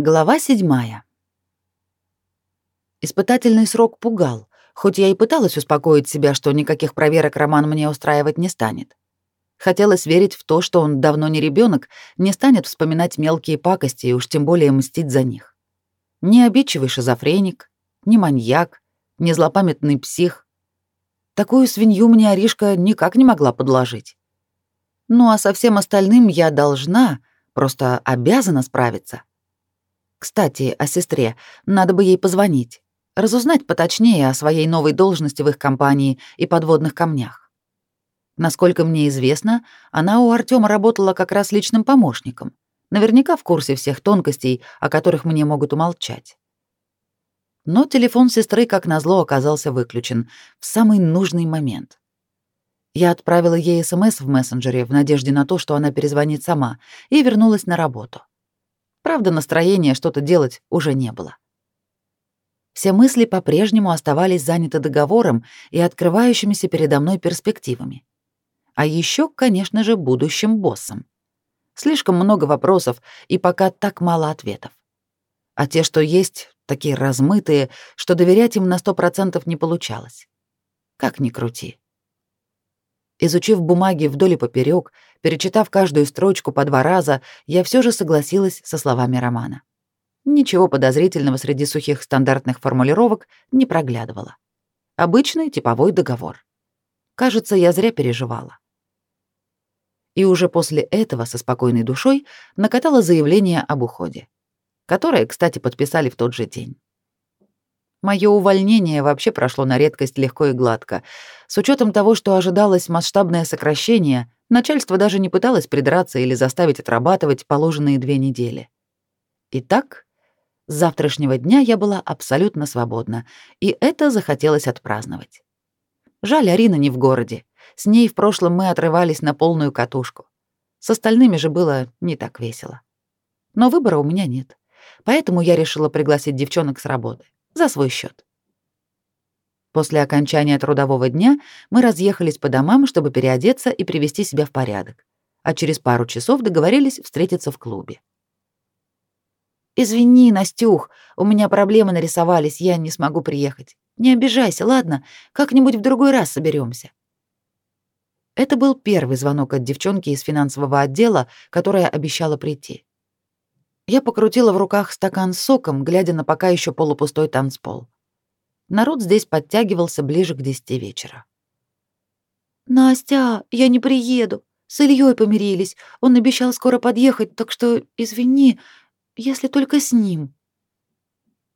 Глава седьмая. Испытательный срок пугал, хоть я и пыталась успокоить себя, что никаких проверок Роман мне устраивать не станет. Хотелось верить в то, что он давно не ребенок, не станет вспоминать мелкие пакости и уж тем более мстить за них. Не обидчивый шизофреник, не маньяк, не злопамятный псих. Такую свинью мне Аришка никак не могла подложить. Ну а со всем остальным я должна, просто обязана справиться. Кстати, о сестре. Надо бы ей позвонить. Разузнать поточнее о своей новой должности в их компании и подводных камнях. Насколько мне известно, она у Артема работала как раз личным помощником. Наверняка в курсе всех тонкостей, о которых мне могут умолчать. Но телефон сестры, как назло, оказался выключен в самый нужный момент. Я отправила ей СМС в мессенджере в надежде на то, что она перезвонит сама, и вернулась на работу. Правда, настроения что-то делать уже не было. Все мысли по-прежнему оставались заняты договором и открывающимися передо мной перспективами. А еще, конечно же, будущим боссом. Слишком много вопросов и пока так мало ответов. А те, что есть, такие размытые, что доверять им на сто процентов не получалось. Как ни крути. Изучив бумаги вдоль и поперек, перечитав каждую строчку по два раза, я все же согласилась со словами Романа. Ничего подозрительного среди сухих стандартных формулировок не проглядывало. Обычный типовой договор. Кажется, я зря переживала. И уже после этого со спокойной душой накатала заявление об уходе, которое, кстати, подписали в тот же день. Мое увольнение вообще прошло на редкость легко и гладко. С учетом того, что ожидалось масштабное сокращение, начальство даже не пыталось придраться или заставить отрабатывать положенные две недели. Итак, с завтрашнего дня я была абсолютно свободна, и это захотелось отпраздновать. Жаль, Арина не в городе. С ней в прошлом мы отрывались на полную катушку. С остальными же было не так весело. Но выбора у меня нет. Поэтому я решила пригласить девчонок с работы за свой счет. После окончания трудового дня мы разъехались по домам, чтобы переодеться и привести себя в порядок, а через пару часов договорились встретиться в клубе. «Извини, Настюх, у меня проблемы нарисовались, я не смогу приехать. Не обижайся, ладно? Как-нибудь в другой раз соберемся. Это был первый звонок от девчонки из финансового отдела, которая обещала прийти. Я покрутила в руках стакан с соком, глядя на пока еще полупустой танцпол. Народ здесь подтягивался ближе к десяти вечера. «Настя, я не приеду. С Ильей помирились. Он обещал скоро подъехать, так что извини, если только с ним».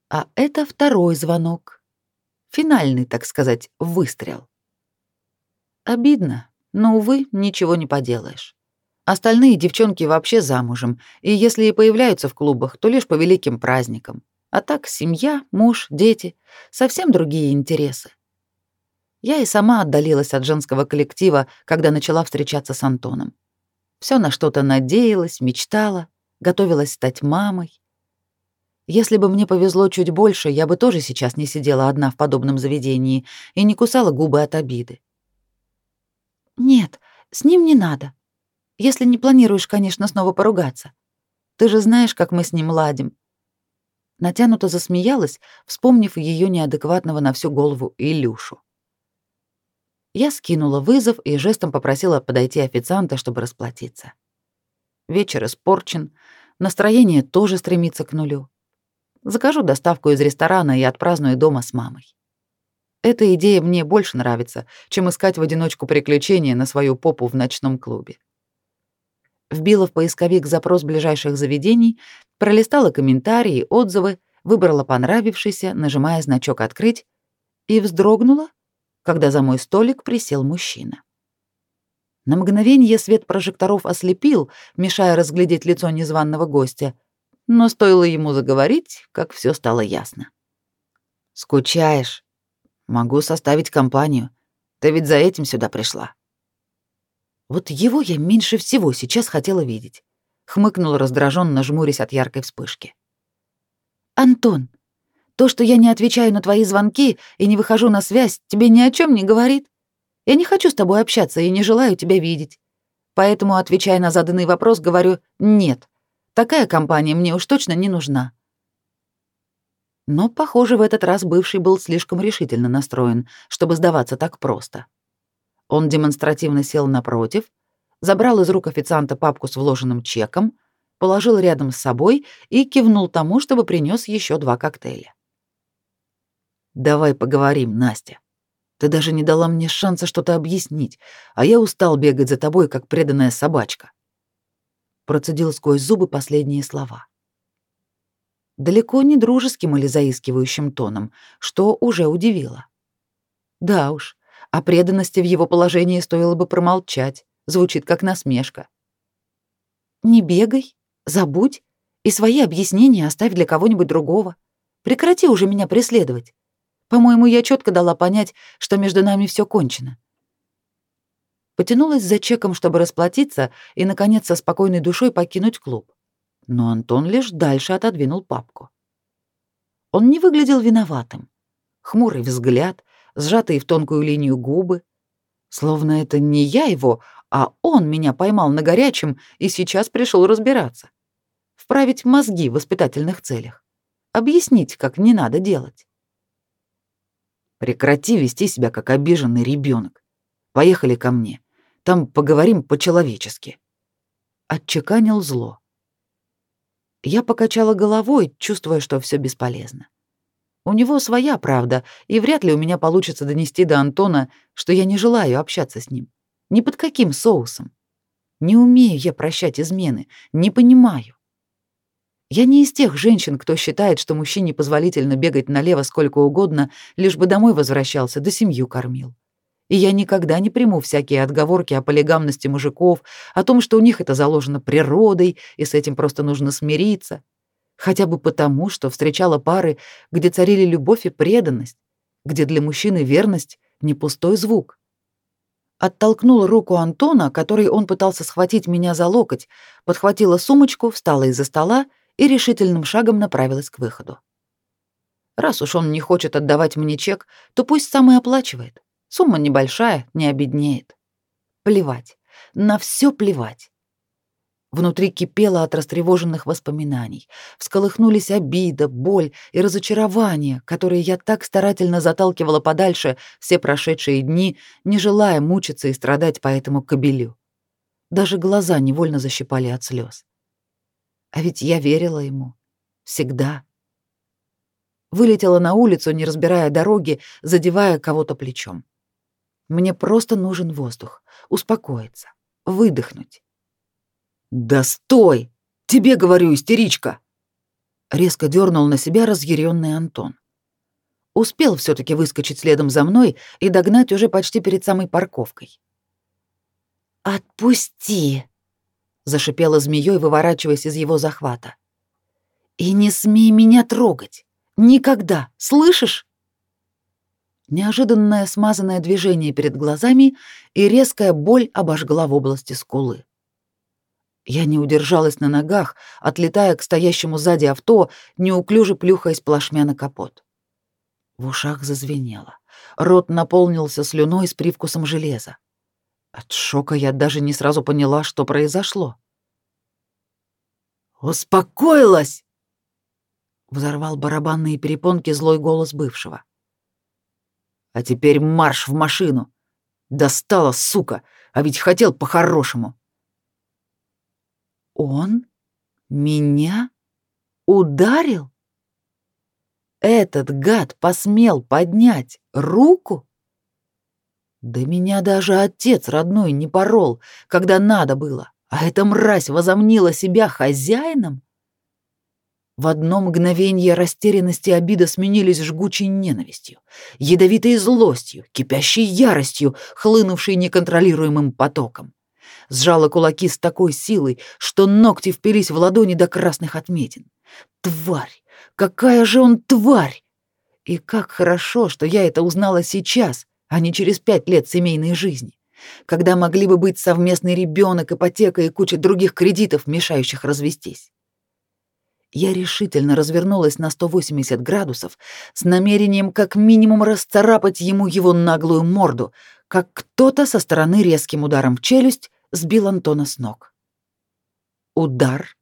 А это второй звонок. Финальный, так сказать, выстрел. Обидно, но, увы, ничего не поделаешь. Остальные девчонки вообще замужем, и если и появляются в клубах, то лишь по великим праздникам. А так семья, муж, дети — совсем другие интересы. Я и сама отдалилась от женского коллектива, когда начала встречаться с Антоном. Все на что-то надеялась, мечтала, готовилась стать мамой. Если бы мне повезло чуть больше, я бы тоже сейчас не сидела одна в подобном заведении и не кусала губы от обиды. «Нет, с ним не надо», если не планируешь, конечно, снова поругаться. Ты же знаешь, как мы с ним ладим. Натянуто засмеялась, вспомнив ее неадекватного на всю голову Илюшу. Я скинула вызов и жестом попросила подойти официанта, чтобы расплатиться. Вечер испорчен, настроение тоже стремится к нулю. Закажу доставку из ресторана и отпраздную дома с мамой. Эта идея мне больше нравится, чем искать в одиночку приключения на свою попу в ночном клубе вбила в поисковик запрос ближайших заведений, пролистала комментарии, отзывы, выбрала понравившийся, нажимая значок «Открыть» и вздрогнула, когда за мой столик присел мужчина. На мгновение свет прожекторов ослепил, мешая разглядеть лицо незваного гостя, но стоило ему заговорить, как все стало ясно. «Скучаешь? Могу составить компанию. Ты ведь за этим сюда пришла». Вот его я меньше всего сейчас хотела видеть. Хмыкнула раздраженно, жмурясь от яркой вспышки. «Антон, то, что я не отвечаю на твои звонки и не выхожу на связь, тебе ни о чем не говорит? Я не хочу с тобой общаться и не желаю тебя видеть. Поэтому, отвечая на заданный вопрос, говорю «нет». Такая компания мне уж точно не нужна. Но, похоже, в этот раз бывший был слишком решительно настроен, чтобы сдаваться так просто. Он демонстративно сел напротив, забрал из рук официанта папку с вложенным чеком, положил рядом с собой и кивнул тому, чтобы принес еще два коктейля. «Давай поговорим, Настя. Ты даже не дала мне шанса что-то объяснить, а я устал бегать за тобой, как преданная собачка». Процедил сквозь зубы последние слова далеко не дружеским или заискивающим тоном, что уже удивило. Да уж, о преданности в его положении стоило бы промолчать, звучит как насмешка. «Не бегай, забудь и свои объяснения оставь для кого-нибудь другого. Прекрати уже меня преследовать. По-моему, я четко дала понять, что между нами все кончено». Потянулась за чеком, чтобы расплатиться и, наконец, со спокойной душой покинуть клуб но Антон лишь дальше отодвинул папку. Он не выглядел виноватым. Хмурый взгляд, сжатые в тонкую линию губы. Словно это не я его, а он меня поймал на горячем и сейчас пришел разбираться. Вправить мозги в воспитательных целях. Объяснить, как не надо делать. Прекрати вести себя как обиженный ребенок. Поехали ко мне. Там поговорим по-человечески. Отчеканил зло. Я покачала головой, чувствуя, что все бесполезно. У него своя правда, и вряд ли у меня получится донести до Антона, что я не желаю общаться с ним. Ни под каким соусом. Не умею я прощать измены, не понимаю. Я не из тех женщин, кто считает, что мужчине позволительно бегать налево сколько угодно, лишь бы домой возвращался, да семью кормил. И я никогда не приму всякие отговорки о полигамности мужиков, о том, что у них это заложено природой, и с этим просто нужно смириться. Хотя бы потому, что встречала пары, где царили любовь и преданность, где для мужчины верность — не пустой звук. Оттолкнула руку Антона, который он пытался схватить меня за локоть, подхватила сумочку, встала из-за стола и решительным шагом направилась к выходу. Раз уж он не хочет отдавать мне чек, то пусть сам и оплачивает. Сумма небольшая, не обеднеет. Плевать. На все плевать. Внутри кипело от растревоженных воспоминаний. Всколыхнулись обида, боль и разочарование, которые я так старательно заталкивала подальше все прошедшие дни, не желая мучиться и страдать по этому кобелю. Даже глаза невольно защипали от слез. А ведь я верила ему. Всегда. Вылетела на улицу, не разбирая дороги, задевая кого-то плечом. Мне просто нужен воздух, успокоиться, выдохнуть. «Да стой! Тебе говорю, истеричка!» Резко дернул на себя разъяренный Антон. Успел все таки выскочить следом за мной и догнать уже почти перед самой парковкой. «Отпусти!» — зашипела змеей, выворачиваясь из его захвата. «И не смей меня трогать! Никогда! Слышишь?» Неожиданное смазанное движение перед глазами и резкая боль обожгла в области скулы. Я не удержалась на ногах, отлетая к стоящему сзади авто, неуклюже плюхаясь плашмя на капот. В ушах зазвенело. Рот наполнился слюной с привкусом железа. От шока я даже не сразу поняла, что произошло. «Успокоилась!» — взорвал барабанные перепонки злой голос бывшего. А теперь марш в машину. Достала, сука, а ведь хотел по-хорошему. Он меня ударил? Этот гад посмел поднять руку? Да меня даже отец родной не порол, когда надо было, а эта мразь возомнила себя хозяином? В одно мгновение растерянность и обида сменились жгучей ненавистью, ядовитой злостью, кипящей яростью, хлынувшей неконтролируемым потоком. Сжала кулаки с такой силой, что ногти впились в ладони до красных отметин. Тварь! Какая же он тварь! И как хорошо, что я это узнала сейчас, а не через пять лет семейной жизни, когда могли бы быть совместный ребенок, ипотека и куча других кредитов, мешающих развестись. Я решительно развернулась на 180 градусов с намерением как минимум расцарапать ему его наглую морду, как кто-то со стороны резким ударом в челюсть сбил Антона с ног. Удар.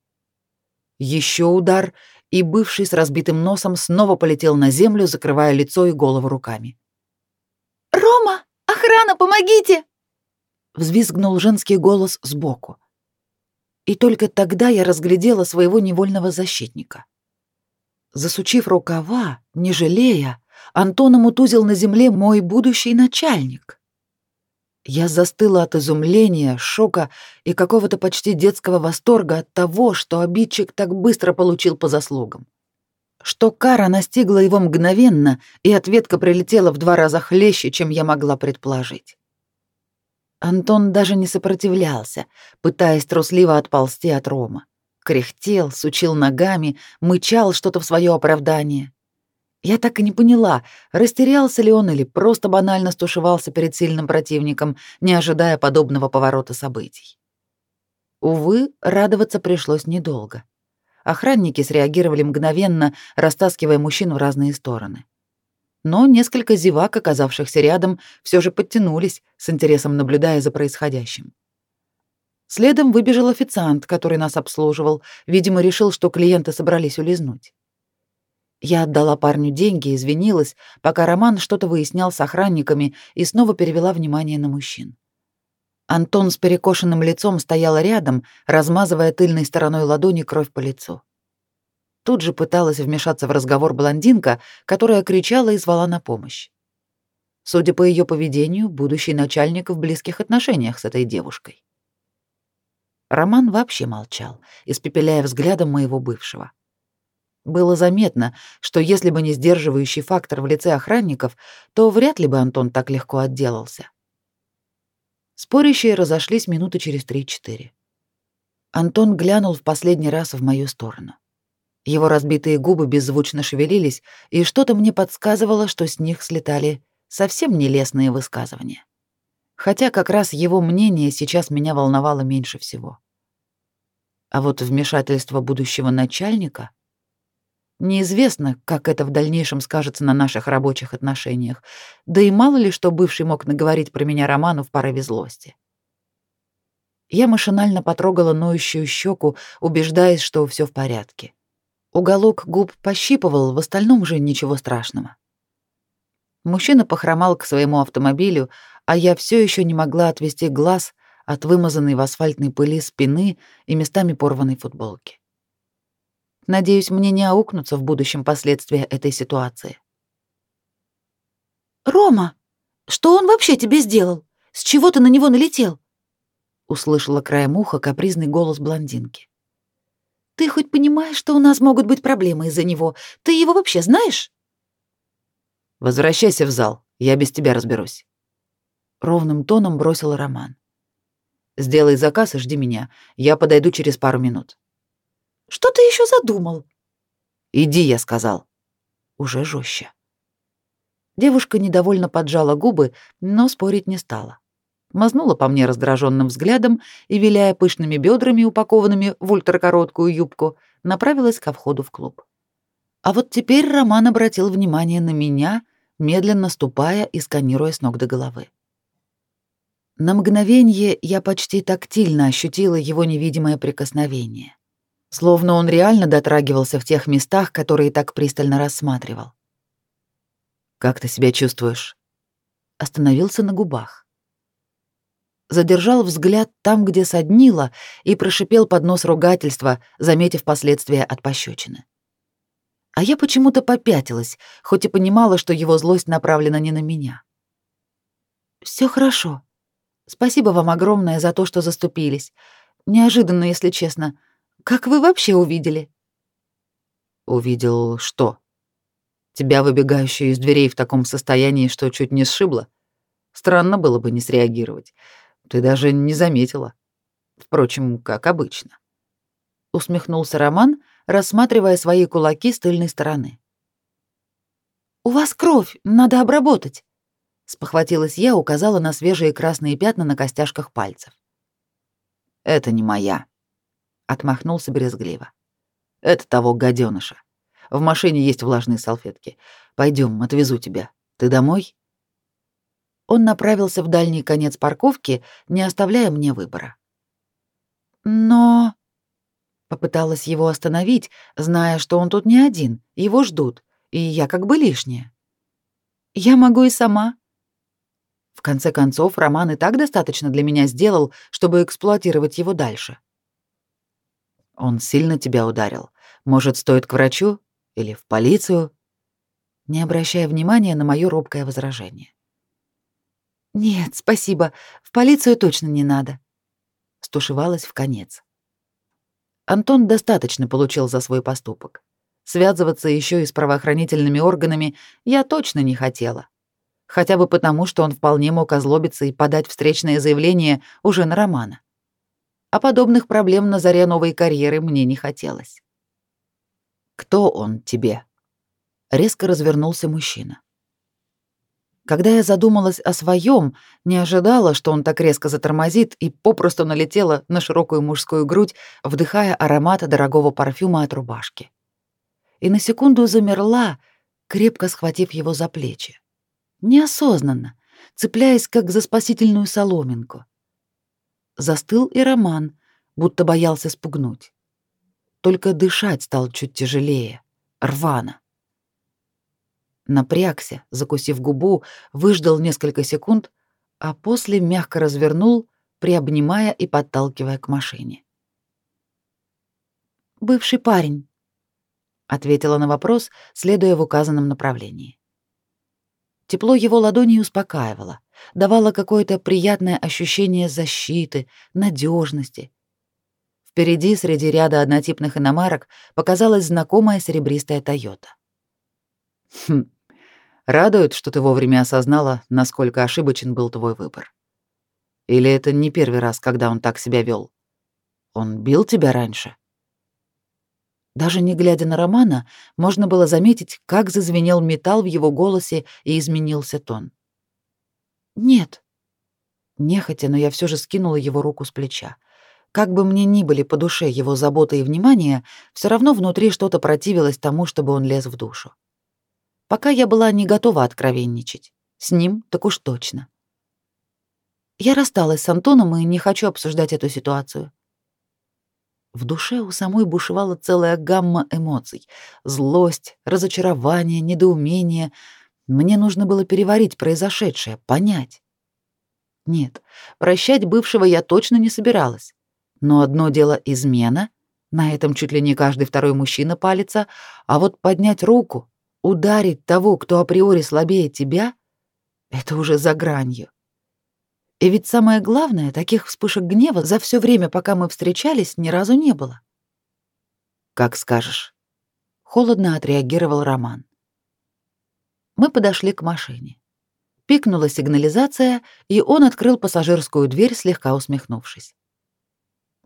Еще удар, и бывший с разбитым носом снова полетел на землю, закрывая лицо и голову руками. «Рома! Охрана, помогите!» Взвизгнул женский голос сбоку. И только тогда я разглядела своего невольного защитника. Засучив рукава, не жалея, Антоном утузил на земле мой будущий начальник. Я застыла от изумления, шока и какого-то почти детского восторга от того, что обидчик так быстро получил по заслугам. Что кара настигла его мгновенно, и ответка прилетела в два раза хлеще, чем я могла предположить. Антон даже не сопротивлялся, пытаясь трусливо отползти от Рома. Кряхтел, сучил ногами, мычал что-то в свое оправдание. Я так и не поняла, растерялся ли он или просто банально стушевался перед сильным противником, не ожидая подобного поворота событий. Увы, радоваться пришлось недолго. Охранники среагировали мгновенно, растаскивая мужчин в разные стороны. Но несколько зевак, оказавшихся рядом, все же подтянулись, с интересом наблюдая за происходящим. Следом выбежал официант, который нас обслуживал, видимо, решил, что клиенты собрались улизнуть. Я отдала парню деньги, извинилась, пока Роман что-то выяснял с охранниками и снова перевела внимание на мужчин. Антон с перекошенным лицом стоял рядом, размазывая тыльной стороной ладони кровь по лицу. Тут же пыталась вмешаться в разговор блондинка, которая кричала и звала на помощь. Судя по ее поведению, будущий начальник в близких отношениях с этой девушкой. Роман вообще молчал, испепеляя взглядом моего бывшего. Было заметно, что если бы не сдерживающий фактор в лице охранников, то вряд ли бы Антон так легко отделался. Спорящие разошлись минуты через три-четыре. Антон глянул в последний раз в мою сторону. Его разбитые губы беззвучно шевелились, и что-то мне подсказывало, что с них слетали совсем нелестные высказывания. Хотя как раз его мнение сейчас меня волновало меньше всего. А вот вмешательство будущего начальника — Неизвестно, как это в дальнейшем скажется на наших рабочих отношениях, да и мало ли что бывший мог наговорить про меня Роману в порыве злости. Я машинально потрогала ноющую щеку, убеждаясь, что все в порядке. Уголок губ пощипывал, в остальном же ничего страшного. Мужчина похромал к своему автомобилю, а я все еще не могла отвести глаз от вымазанной в асфальтной пыли спины и местами порванной футболки. Надеюсь, мне не аукнутся в будущем последствия этой ситуации. «Рома, что он вообще тебе сделал? С чего ты на него налетел?» Услышала краем уха капризный голос блондинки. «Ты хоть понимаешь, что у нас могут быть проблемы из-за него? Ты его вообще знаешь?» «Возвращайся в зал, я без тебя разберусь», — ровным тоном бросил Роман. «Сделай заказ и жди меня, я подойду через пару минут». Что ты еще задумал? Иди, я сказал. Уже жестче. Девушка недовольно поджала губы, но спорить не стала. Мазнула по мне раздраженным взглядом и, виляя пышными бедрами, упакованными в ультракороткую юбку, направилась ко входу в клуб. А вот теперь Роман обратил внимание на меня, медленно ступая и сканируя с ног до головы. На мгновение я почти тактильно ощутила его невидимое прикосновение словно он реально дотрагивался в тех местах, которые так пристально рассматривал. «Как ты себя чувствуешь?» Остановился на губах. Задержал взгляд там, где соднило, и прошипел под нос ругательства, заметив последствия от пощечины. А я почему-то попятилась, хоть и понимала, что его злость направлена не на меня. Все хорошо. Спасибо вам огромное за то, что заступились. Неожиданно, если честно. Как вы вообще увидели? Увидел что? Тебя, выбегающую из дверей в таком состоянии, что чуть не сшибло? Странно было бы не среагировать. Ты даже не заметила. Впрочем, как обычно. Усмехнулся Роман, рассматривая свои кулаки с тыльной стороны. «У вас кровь, надо обработать», — спохватилась я, указала на свежие красные пятна на костяшках пальцев. «Это не моя», отмахнулся брезгливо. Это того гаденыша. В машине есть влажные салфетки. Пойдем, отвезу тебя. Ты домой? Он направился в дальний конец парковки, не оставляя мне выбора. Но Попыталась его остановить, зная, что он тут не один, его ждут, и я как бы лишняя. Я могу и сама. В конце концов, Роман и так достаточно для меня сделал, чтобы эксплуатировать его дальше. Он сильно тебя ударил. Может, стоит к врачу или в полицию? Не обращая внимания на моё робкое возражение. Нет, спасибо. В полицию точно не надо. Стушевалась в конец. Антон достаточно получил за свой поступок. Связываться еще и с правоохранительными органами я точно не хотела. Хотя бы потому, что он вполне мог озлобиться и подать встречное заявление уже на Романа. А подобных проблем на заре новой карьеры мне не хотелось. «Кто он тебе?» Резко развернулся мужчина. Когда я задумалась о своем, не ожидала, что он так резко затормозит и попросту налетела на широкую мужскую грудь, вдыхая аромат дорогого парфюма от рубашки. И на секунду замерла, крепко схватив его за плечи. Неосознанно, цепляясь как за спасительную соломинку. Застыл и Роман, будто боялся спугнуть. Только дышать стал чуть тяжелее, рвано напрягся, закусив губу, выждал несколько секунд, а после мягко развернул, приобнимая и подталкивая к машине. «Бывший парень», — ответила на вопрос, следуя в указанном направлении. Тепло его ладони успокаивало, давало какое-то приятное ощущение защиты, надежности. Впереди, среди ряда однотипных иномарок, показалась знакомая серебристая «Тойота». «Хм, Радует, что ты вовремя осознала, насколько ошибочен был твой выбор. Или это не первый раз, когда он так себя вел? Он бил тебя раньше? Даже не глядя на Романа, можно было заметить, как зазвенел металл в его голосе и изменился тон. Нет. Нехотя, но я все же скинула его руку с плеча. Как бы мне ни были по душе его забота и внимание, все равно внутри что-то противилось тому, чтобы он лез в душу. Пока я была не готова откровенничать. С ним так уж точно. Я рассталась с Антоном и не хочу обсуждать эту ситуацию. В душе у самой бушевала целая гамма эмоций. Злость, разочарование, недоумение. Мне нужно было переварить произошедшее, понять. Нет, прощать бывшего я точно не собиралась. Но одно дело измена, на этом чуть ли не каждый второй мужчина палится, а вот поднять руку Ударить того, кто априори слабее тебя, это уже за гранью. И ведь самое главное, таких вспышек гнева за все время, пока мы встречались, ни разу не было. Как скажешь. Холодно отреагировал Роман. Мы подошли к машине. Пикнула сигнализация, и он открыл пассажирскую дверь, слегка усмехнувшись.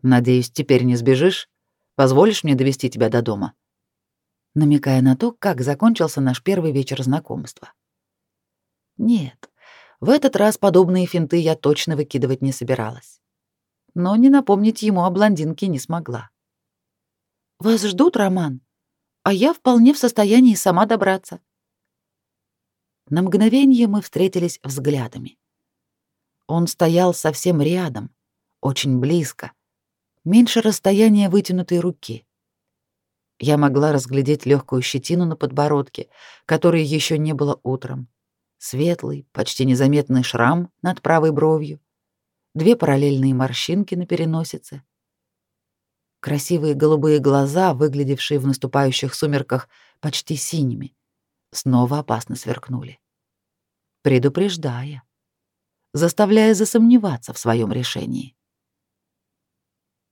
Надеюсь, теперь не сбежишь? Позволишь мне довести тебя до дома? намекая на то, как закончился наш первый вечер знакомства. Нет, в этот раз подобные финты я точно выкидывать не собиралась. Но не напомнить ему о блондинке не смогла. «Вас ждут, Роман, а я вполне в состоянии сама добраться». На мгновение мы встретились взглядами. Он стоял совсем рядом, очень близко, меньше расстояния вытянутой руки. Я могла разглядеть легкую щетину на подбородке, которой еще не было утром, светлый, почти незаметный шрам над правой бровью, две параллельные морщинки на переносице. Красивые голубые глаза, выглядевшие в наступающих сумерках почти синими, снова опасно сверкнули, предупреждая, заставляя засомневаться в своем решении.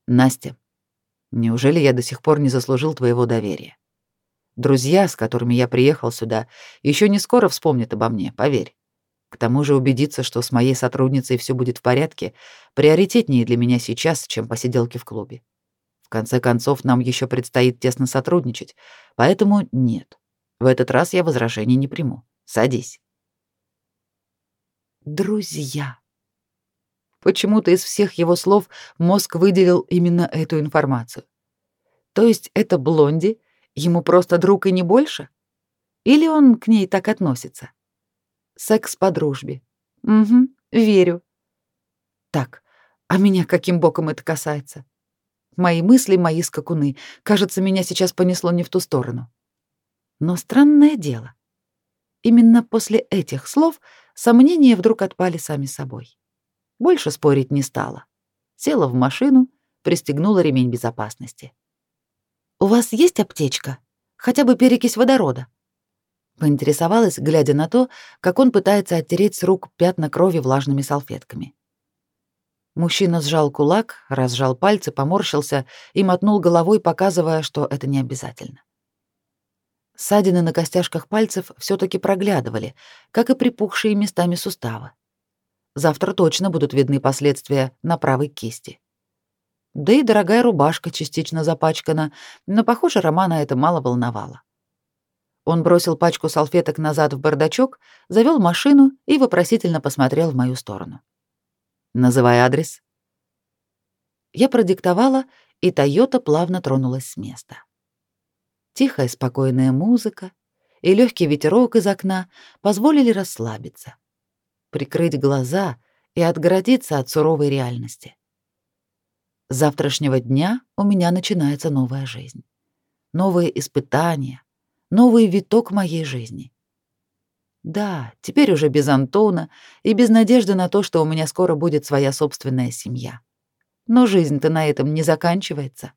Настя, Неужели я до сих пор не заслужил твоего доверия? Друзья, с которыми я приехал сюда, еще не скоро вспомнят обо мне, поверь. К тому же убедиться, что с моей сотрудницей все будет в порядке, приоритетнее для меня сейчас, чем посиделки в клубе. В конце концов, нам еще предстоит тесно сотрудничать, поэтому нет. В этот раз я возражений не приму. Садись. Друзья. Почему-то из всех его слов мозг выделил именно эту информацию. То есть это Блонди ему просто друг и не больше? Или он к ней так относится? Секс по дружбе. Угу, верю. Так, а меня каким боком это касается? Мои мысли, мои скакуны. Кажется, меня сейчас понесло не в ту сторону. Но странное дело. Именно после этих слов сомнения вдруг отпали сами собой. Больше спорить не стала. Села в машину, пристегнула ремень безопасности. «У вас есть аптечка? Хотя бы перекись водорода?» Поинтересовалась, глядя на то, как он пытается оттереть с рук пятна крови влажными салфетками. Мужчина сжал кулак, разжал пальцы, поморщился и мотнул головой, показывая, что это не обязательно. Ссадины на костяшках пальцев все таки проглядывали, как и припухшие местами суставы. Завтра точно будут видны последствия на правой кисти. Да и дорогая рубашка частично запачкана, но, похоже, Романа это мало волновало. Он бросил пачку салфеток назад в бардачок, завел машину и вопросительно посмотрел в мою сторону. Называй адрес. Я продиктовала, и Тойота плавно тронулась с места. Тихая, спокойная музыка и легкий ветерок из окна позволили расслабиться, прикрыть глаза и отгородиться от суровой реальности. Завтрашнего дня у меня начинается новая жизнь. Новые испытания, новый виток моей жизни. Да, теперь уже без Антона и без надежды на то, что у меня скоро будет своя собственная семья. Но жизнь-то на этом не заканчивается.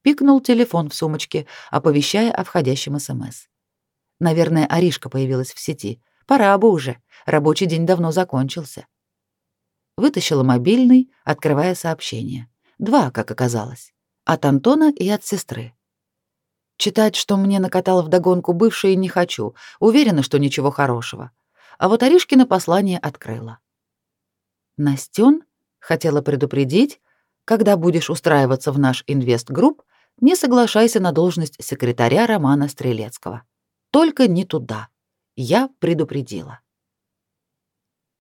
Пикнул телефон в сумочке, оповещая о входящем СМС. Наверное, Аришка появилась в сети. Пора бы уже. Рабочий день давно закончился. Вытащила мобильный, открывая сообщение. Два, как оказалось. От Антона и от сестры. Читать, что мне накатал вдогонку бывший, не хочу. Уверена, что ничего хорошего. А вот Аришкина послание открыла. Настен хотела предупредить, когда будешь устраиваться в наш инвестгрупп, не соглашайся на должность секретаря Романа Стрелецкого. Только не туда. Я предупредила.